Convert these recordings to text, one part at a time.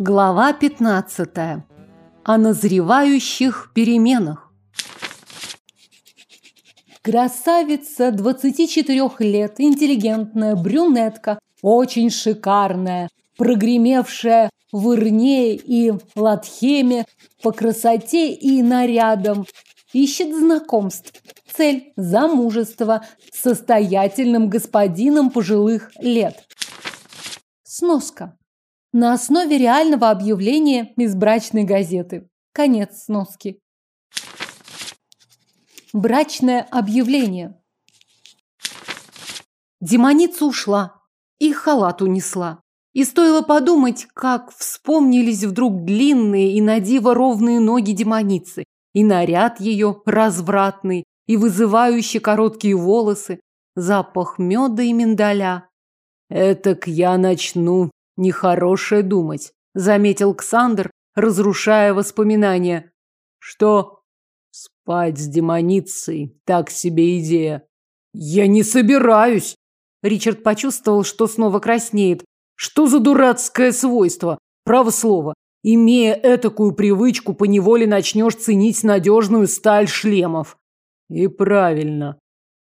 Глава 15. О назревающих переменах. Красавица 24 лет, интеллигентная, брюнетка, очень шикарная, прогремевшая в Ирне и Латхеме по красоте и нарядам, ищет знакомств. Цель – замужество с состоятельным господином пожилых лет. Сноска. На основе реального объявления из брачной газеты. Конец сноски. Брачное объявление. Демоница ушла и халат унесла. И стоило подумать, как вспомнились вдруг длинные и надиво ровные ноги демоницы, и наряд ее развратный, и вызывающие короткие волосы, запах меда и миндаля. «Этак я начну нехорошее думать», — заметил Ксандр, разрушая воспоминания. «Что?» «Спать с демоницей, так себе идея». «Я не собираюсь!» Ричард почувствовал, что снова краснеет. «Что за дурацкое свойство? Право слово. Имея этакую привычку, поневоле начнешь ценить надежную сталь шлемов. И правильно.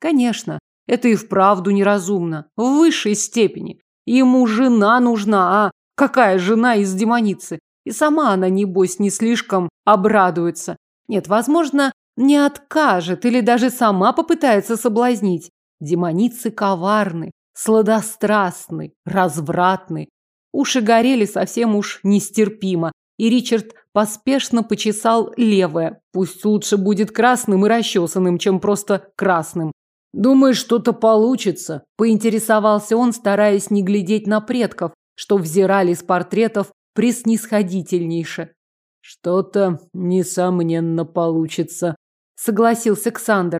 Конечно, это и вправду неразумно. В высшей степени. Ему жена нужна, а какая жена из демоницы? И сама она, небось, не слишком обрадуется. Нет, возможно, не откажет или даже сама попытается соблазнить. Демоницы коварны, сладострастны, развратны. Уши горели совсем уж нестерпимо, и Ричард поспешно почесал левое. Пусть лучше будет красным и расчесанным, чем просто красным. «Думаешь, что-то получится?» – поинтересовался он, стараясь не глядеть на предков, что взирали с портретов преснисходительнейше. «Что-то, несомненно, получится», – согласился Ксандр.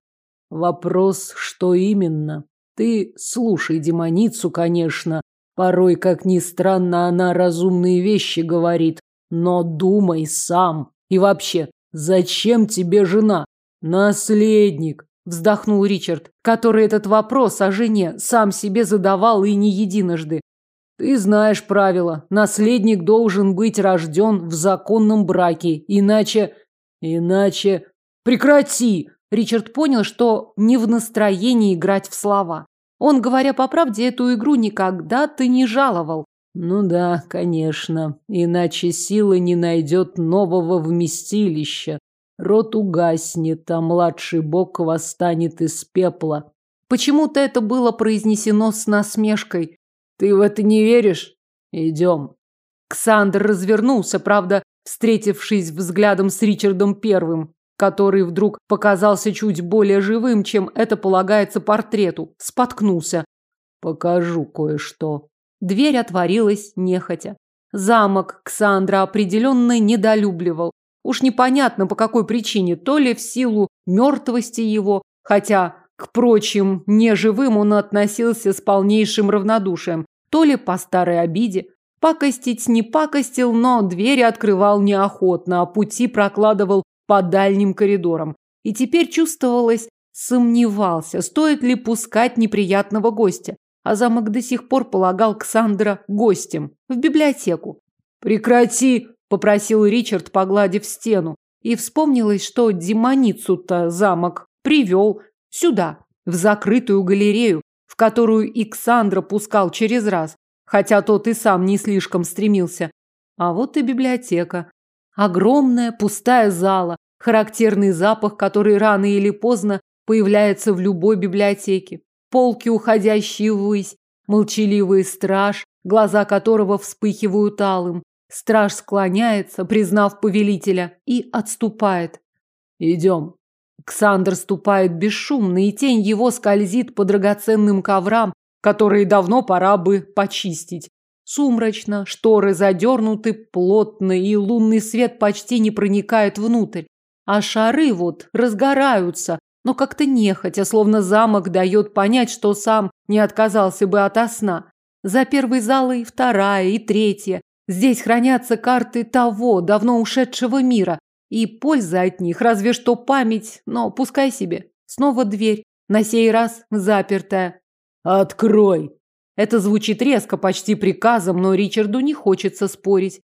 «Вопрос, что именно? Ты слушай демоницу, конечно, Порой, как ни странно, она разумные вещи говорит. Но думай сам. И вообще, зачем тебе жена? Наследник, вздохнул Ричард, который этот вопрос о жене сам себе задавал и не единожды. Ты знаешь правила. Наследник должен быть рожден в законном браке, иначе... Иначе... Прекрати! Ричард понял, что не в настроении играть в слова. Он, говоря по правде, эту игру никогда ты не жаловал. Ну да, конечно. Иначе сила не найдет нового вместилища. Рот угаснет, а младший бог восстанет из пепла. Почему-то это было произнесено с насмешкой. Ты в это не веришь? Идем. Ксандр развернулся, правда, встретившись взглядом с Ричардом Первым который вдруг показался чуть более живым, чем это полагается портрету, споткнулся. «Покажу кое-что». Дверь отворилась нехотя. Замок Ксандра определенно недолюбливал. Уж непонятно по какой причине, то ли в силу мертвости его, хотя к прочим неживым он относился с полнейшим равнодушием, то ли по старой обиде. Пакостить не пакостил, но двери открывал неохотно, а пути прокладывал по дальним коридорам. И теперь чувствовалось, сомневался, стоит ли пускать неприятного гостя. А замок до сих пор полагал Ксандра гостем в библиотеку. «Прекрати!» – попросил Ричард, погладив стену. И вспомнилось, что демоницу-то замок привел сюда, в закрытую галерею, в которую Иксандра пускал через раз, хотя тот и сам не слишком стремился. А вот и библиотека. Огромная пустая зала, характерный запах, который рано или поздно появляется в любой библиотеке. Полки, уходящие ввысь, молчаливый страж, глаза которого вспыхивают алым. Страж склоняется, признав повелителя, и отступает. «Идем». Ксандр ступает бесшумно, и тень его скользит по драгоценным коврам, которые давно пора бы почистить. Сумрачно, шторы задернуты плотно, и лунный свет почти не проникает внутрь. А шары вот разгораются, но как-то нехотя, словно замок дает понять, что сам не отказался бы от сна. За первой залой вторая и третья. Здесь хранятся карты того, давно ушедшего мира. И польза от них, разве что память, но пускай себе. Снова дверь, на сей раз запертая. «Открой!» Это звучит резко, почти приказом, но Ричарду не хочется спорить.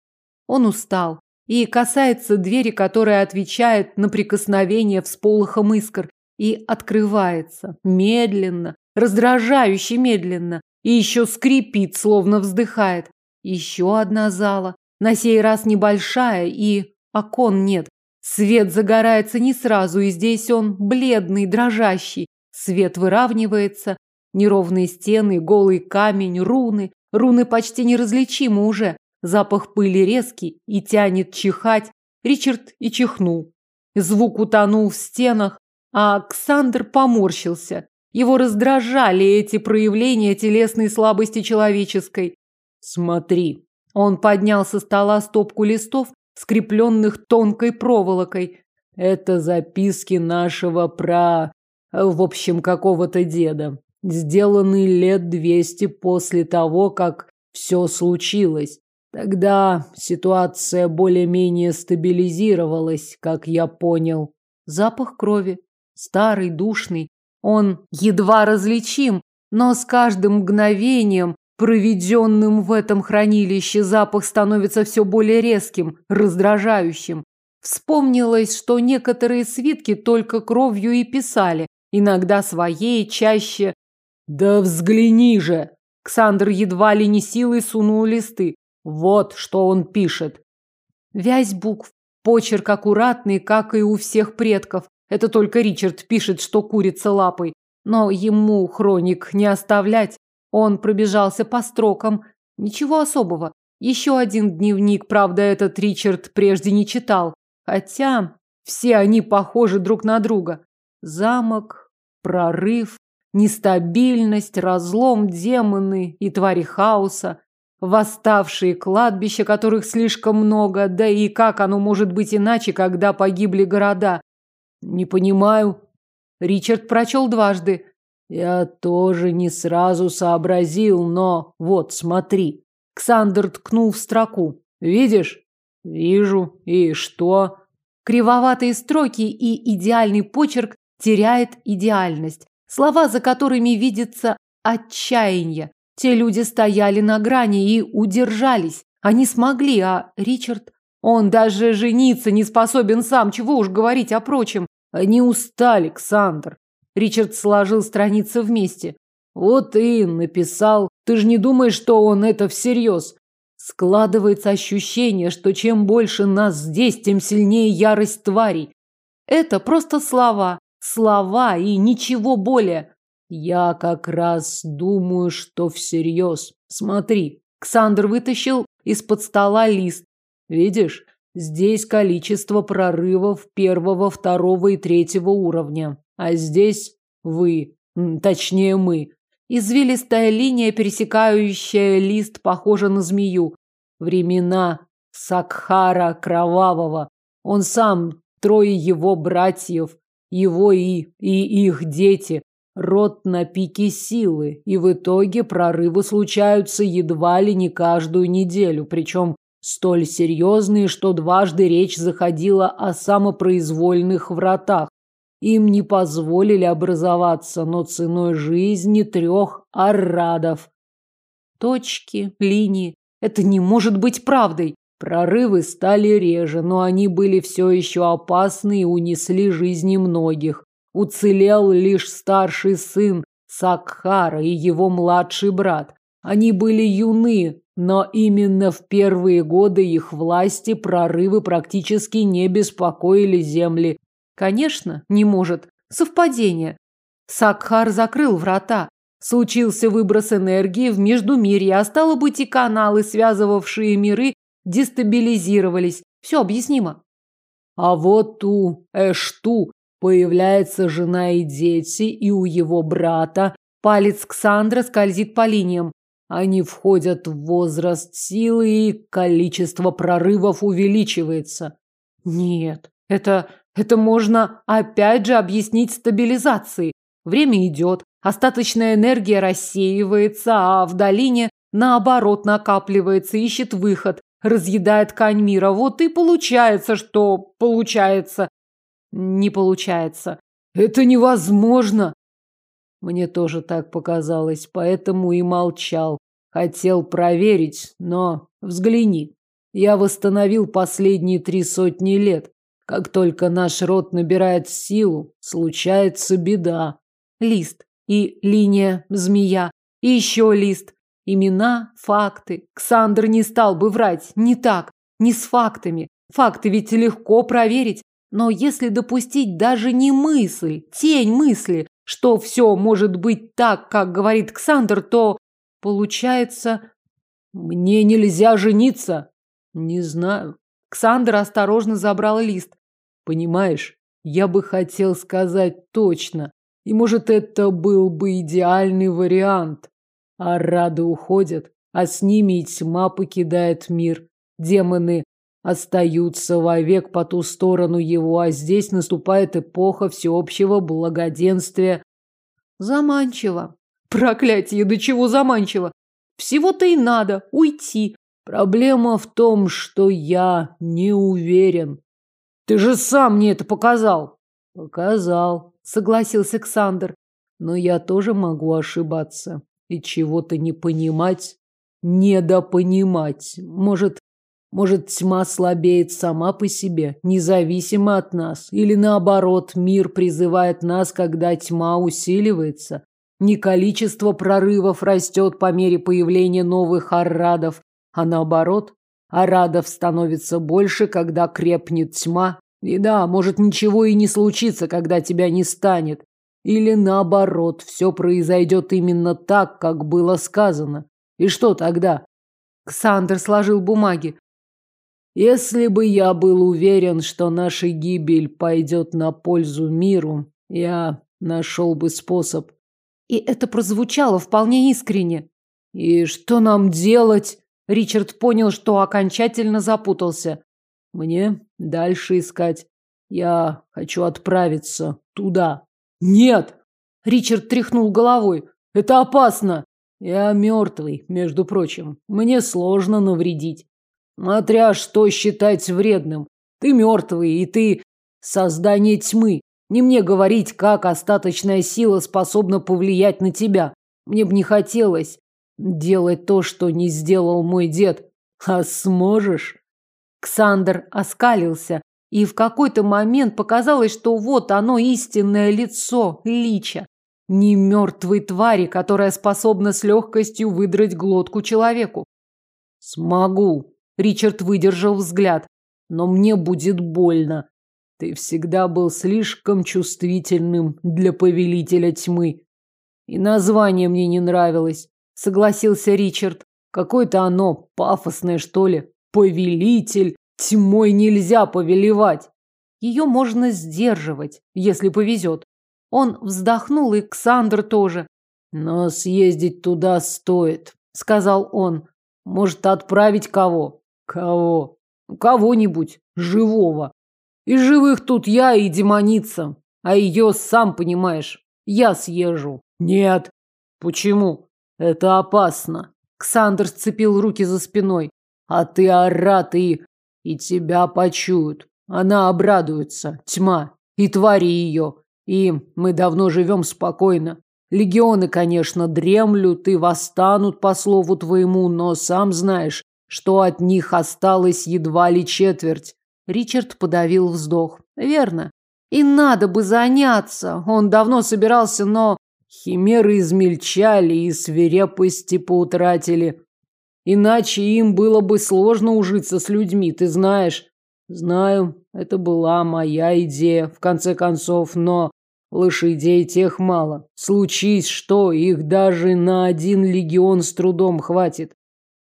Он устал и касается двери, которая отвечает на прикосновение всполохом искр, и открывается медленно, раздражающе медленно, и еще скрипит, словно вздыхает. Еще одна зала, на сей раз небольшая, и окон нет. Свет загорается не сразу, и здесь он бледный, дрожащий. Свет выравнивается, неровные стены, голый камень, руны. Руны почти неразличимы уже. Запах пыли резкий и тянет чихать. Ричард и чихнул. Звук утонул в стенах, а Александр поморщился. Его раздражали эти проявления телесной слабости человеческой. «Смотри». Он поднял со стола стопку листов, скрепленных тонкой проволокой. «Это записки нашего пра... в общем, какого-то деда. Сделаны лет двести после того, как все случилось. Тогда ситуация более-менее стабилизировалась, как я понял. Запах крови. Старый, душный. Он едва различим, но с каждым мгновением, проведенным в этом хранилище, запах становится все более резким, раздражающим. Вспомнилось, что некоторые свитки только кровью и писали, иногда своей, чаще... «Да взгляни же!» Ксандр едва ли не силой сунул листы. Вот что он пишет. Вязь букв, почерк аккуратный, как и у всех предков. Это только Ричард пишет, что курица лапой. Но ему хроник не оставлять. Он пробежался по строкам. Ничего особого. Еще один дневник, правда, этот Ричард прежде не читал. Хотя все они похожи друг на друга. Замок, прорыв, нестабильность, разлом, демоны и твари хаоса восставшие кладбища, которых слишком много, да и как оно может быть иначе, когда погибли города? Не понимаю. Ричард прочел дважды. Я тоже не сразу сообразил, но вот, смотри. Ксандр ткнул в строку. Видишь? Вижу. И что? Кривоватые строки и идеальный почерк теряет идеальность. Слова, за которыми видится отчаяние. Те люди стояли на грани и удержались. Они смогли, а Ричард... Он даже жениться не способен сам, чего уж говорить о прочем. Они устали, Александр. Ричард сложил страницы вместе. Вот и написал. Ты же не думаешь, что он это всерьез? Складывается ощущение, что чем больше нас здесь, тем сильнее ярость тварей. Это просто слова. Слова и ничего более. Я как раз думаю, что всерьез. Смотри, Ксандр вытащил из-под стола лист. Видишь, здесь количество прорывов первого, второго и третьего уровня. А здесь вы, точнее мы. Извилистая линия, пересекающая лист, похожа на змею. Времена Сакхара Кровавого. Он сам, трое его братьев, его и, и их дети Род на пике силы, и в итоге прорывы случаются едва ли не каждую неделю, причем столь серьезные, что дважды речь заходила о самопроизвольных вратах. Им не позволили образоваться, но ценой жизни трех аррадов. Точки, линии. Это не может быть правдой. Прорывы стали реже, но они были все еще опасны и унесли жизни многих. Уцелел лишь старший сын Сакхара и его младший брат. Они были юны, но именно в первые годы их власти прорывы практически не беспокоили земли. Конечно, не может. Совпадение. Сакхар закрыл врата. Случился выброс энергии в Междумирье, а стало быть и каналы, связывавшие миры, дестабилизировались. Все объяснимо. А вот у Эшту Появляется жена и дети, и у его брата палец Ксандра скользит по линиям. Они входят в возраст силы, и количество прорывов увеличивается. Нет, это это можно опять же объяснить стабилизацией. Время идет, остаточная энергия рассеивается, а в долине наоборот накапливается, ищет выход, разъедает ткань мира. Вот и получается, что получается. Не получается. Это невозможно. Мне тоже так показалось, поэтому и молчал. Хотел проверить, но взгляни. Я восстановил последние три сотни лет. Как только наш род набирает силу, случается беда. Лист и линия змея, и еще лист. Имена, факты. Ксандр не стал бы врать. Не так. Не с фактами. Факты ведь легко проверить. Но если допустить даже не мысль, тень мысли, что все может быть так, как говорит Ксандр, то получается... Мне нельзя жениться. Не знаю. Ксандр осторожно забрал лист. Понимаешь, я бы хотел сказать точно. И может, это был бы идеальный вариант. А рады уходят, а с ними и тьма покидает мир. Демоны остаются вовек по ту сторону его, а здесь наступает эпоха всеобщего благоденствия. Заманчиво. Проклятие, до чего заманчиво. Всего-то и надо уйти. Проблема в том, что я не уверен. Ты же сам мне это показал. Показал, согласился Александр. Но я тоже могу ошибаться и чего-то не понимать, недопонимать. Может, может, тьма слабеет сама по себе, независимо от нас, или наоборот, мир призывает нас, когда тьма усиливается. Не количество прорывов растет по мере появления новых аррадов, а наоборот, арадов становится больше, когда крепнет тьма. И да, может ничего и не случится, когда тебя не станет. Или наоборот, все произойдет именно так, как было сказано. И что тогда? Ксандр сложил бумаги. Если бы я был уверен, что наша гибель пойдет на пользу миру, я нашел бы способ. И это прозвучало вполне искренне. И что нам делать? Ричард понял, что окончательно запутался. Мне дальше искать. Я хочу отправиться туда. Нет! Ричард тряхнул головой. Это опасно. Я мертвый, между прочим. Мне сложно навредить. Смотря что считать вредным. Ты мертвый, и ты создание тьмы. Не мне говорить, как остаточная сила способна повлиять на тебя. Мне бы не хотелось делать то, что не сделал мой дед. А сможешь? Ксандр оскалился, и в какой-то момент показалось, что вот оно истинное лицо Лича. Не мертвой твари, которая способна с легкостью выдрать глотку человеку. Смогу, Ричард выдержал взгляд. Но мне будет больно. Ты всегда был слишком чувствительным для повелителя тьмы. И название мне не нравилось, согласился Ричард. Какое-то оно пафосное, что ли. Повелитель. Тьмой нельзя повелевать. Ее можно сдерживать, если повезет. Он вздохнул, и Ксандр тоже. Но съездить туда стоит, сказал он. Может, отправить кого? Кого? Кого-нибудь живого. Из живых тут я и демоница. А ее, сам понимаешь, я съезжу. Нет. Почему? Это опасно. Ксандр сцепил руки за спиной. А ты орат и... И тебя почуют. Она обрадуется. Тьма. И твари ее. И мы давно живем спокойно. Легионы, конечно, дремлют и восстанут по слову твоему, но сам знаешь, что от них осталось едва ли четверть. Ричард подавил вздох. Верно. И надо бы заняться. Он давно собирался, но химеры измельчали и свирепости поутратили. Иначе им было бы сложно ужиться с людьми, ты знаешь. Знаю, это была моя идея, в конце концов, но лошадей тех мало. Случись что, их даже на один легион с трудом хватит.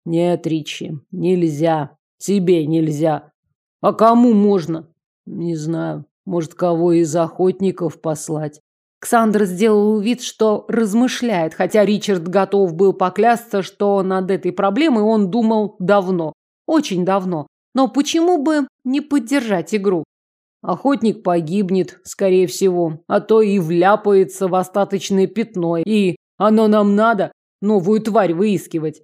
Нет, Ричи, нельзя. Тебе нельзя. А кому можно? Не знаю. Может, кого из охотников послать? Ксандр сделал вид, что размышляет, хотя Ричард готов был поклясться, что над этой проблемой он думал давно, очень давно. Но почему бы не поддержать игру? Охотник погибнет, скорее всего, а то и вляпается в остаточное пятно, и оно нам надо новую тварь выискивать.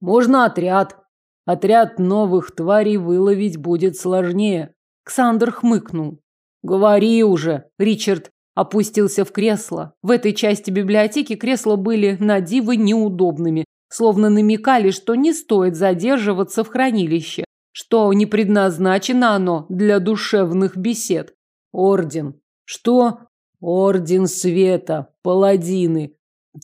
Можно отряд. Отряд новых тварей выловить будет сложнее. Ксандр хмыкнул. Говори уже. Ричард опустился в кресло. В этой части библиотеки кресла были на диво неудобными, словно намекали, что не стоит задерживаться в хранилище. что не предназначено оно для душевных бесед. Орден. Что? Орден света, паладины.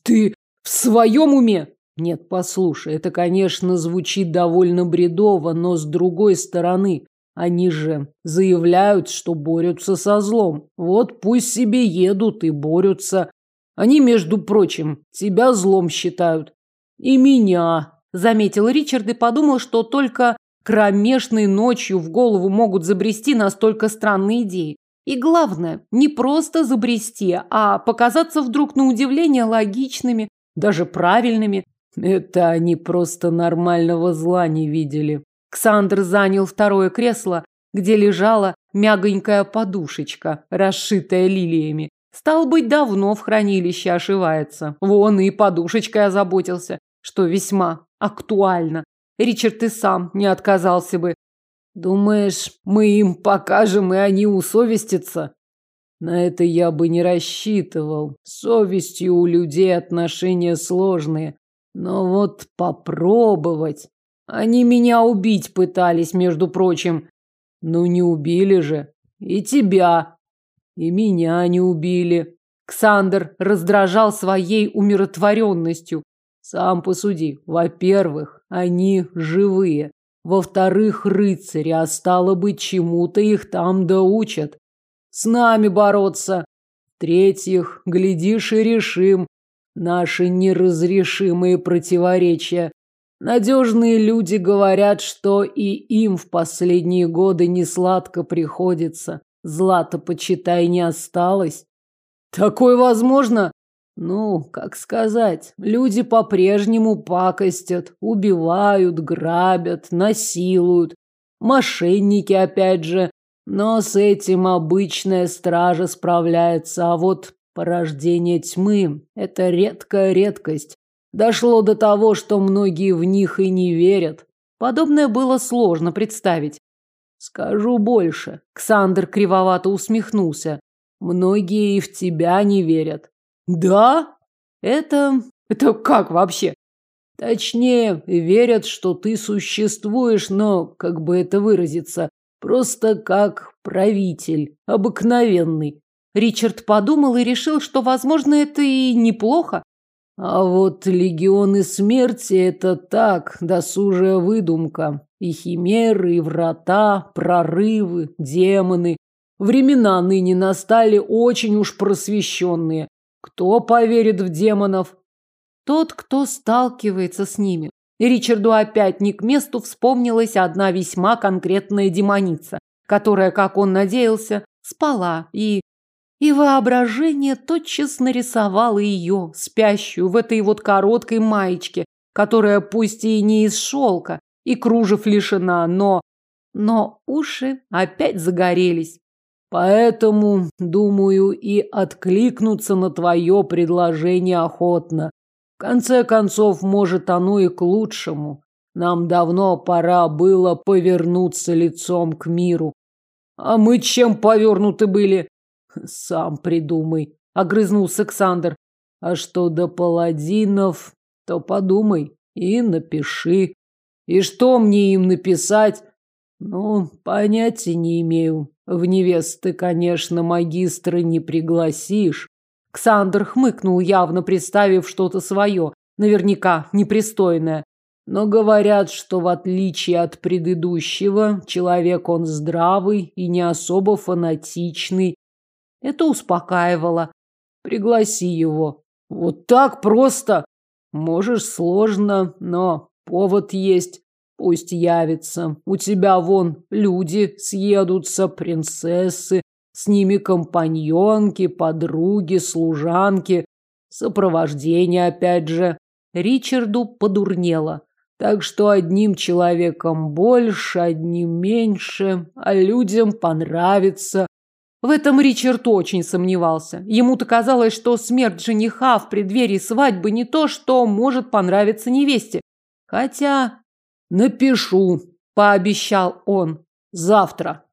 Ты в своем уме? Нет, послушай, это, конечно, звучит довольно бредово, но с другой стороны, они же заявляют, что борются со злом. Вот пусть себе едут и борются. Они, между прочим, тебя злом считают. И меня, заметил Ричард и подумал, что только кромешной ночью в голову могут забрести настолько странные идеи. И главное, не просто забрести, а показаться вдруг на удивление логичными, даже правильными. Это они просто нормального зла не видели. Ксандр занял второе кресло, где лежала мягонькая подушечка, расшитая лилиями. Стал быть, давно в хранилище ошивается. Вон и подушечкой озаботился, что весьма актуально. Ричард и сам не отказался бы. Думаешь, мы им покажем, и они усовестятся? На это я бы не рассчитывал. С совестью у людей отношения сложные. Но вот попробовать. Они меня убить пытались, между прочим. Ну не убили же. И тебя. И меня не убили. Ксандр раздражал своей умиротворенностью. Сам посуди. Во-первых, они живые. Во-вторых, рыцари, а стало быть, чему-то их там доучат. С нами бороться. В-третьих, глядишь и решим наши неразрешимые противоречия. Надежные люди говорят, что и им в последние годы не сладко приходится. Злата, почитай, не осталось. Такое возможно? Ну, как сказать, люди по-прежнему пакостят, убивают, грабят, насилуют. Мошенники, опять же. Но с этим обычная стража справляется, а вот порождение тьмы – это редкая редкость. Дошло до того, что многие в них и не верят. Подобное было сложно представить. Скажу больше. Ксандр кривовато усмехнулся. Многие и в тебя не верят. Да? Это... Это как вообще? Точнее, верят, что ты существуешь, но, как бы это выразиться, просто как правитель, обыкновенный. Ричард подумал и решил, что, возможно, это и неплохо. А вот легионы смерти – это так, досужая выдумка. И химеры, и врата, прорывы, демоны. Времена ныне настали очень уж просвещенные. Кто поверит в демонов? Тот, кто сталкивается с ними. Ричарду опять не к месту вспомнилась одна весьма конкретная демоница, которая, как он надеялся, спала и... И воображение тотчас нарисовало ее, спящую в этой вот короткой маечке, которая пусть и не из шелка, и кружев лишена, но... Но уши опять загорелись. Поэтому, думаю, и откликнуться на твое предложение охотно. В конце концов, может, оно и к лучшему. Нам давно пора было повернуться лицом к миру. А мы чем повернуты были? Сам придумай, огрызнулся Александр. А что до паладинов, то подумай и напиши. И что мне им написать? Ну, понятия не имею. В невесты, конечно, магистра не пригласишь. Ксандр хмыкнул, явно представив что-то свое, наверняка непристойное. Но говорят, что в отличие от предыдущего, человек он здравый и не особо фанатичный. Это успокаивало. Пригласи его. Вот так просто. Можешь сложно, но повод есть. Пусть явится. У тебя вон люди съедутся, принцессы, с ними компаньонки, подруги, служанки, сопровождение опять же. Ричарду подурнело. Так что одним человеком больше, одним меньше, а людям понравится. В этом Ричард очень сомневался. Ему-то казалось, что смерть жениха в преддверии свадьбы не то, что может понравиться невесте. Хотя Напишу, пообещал он. Завтра.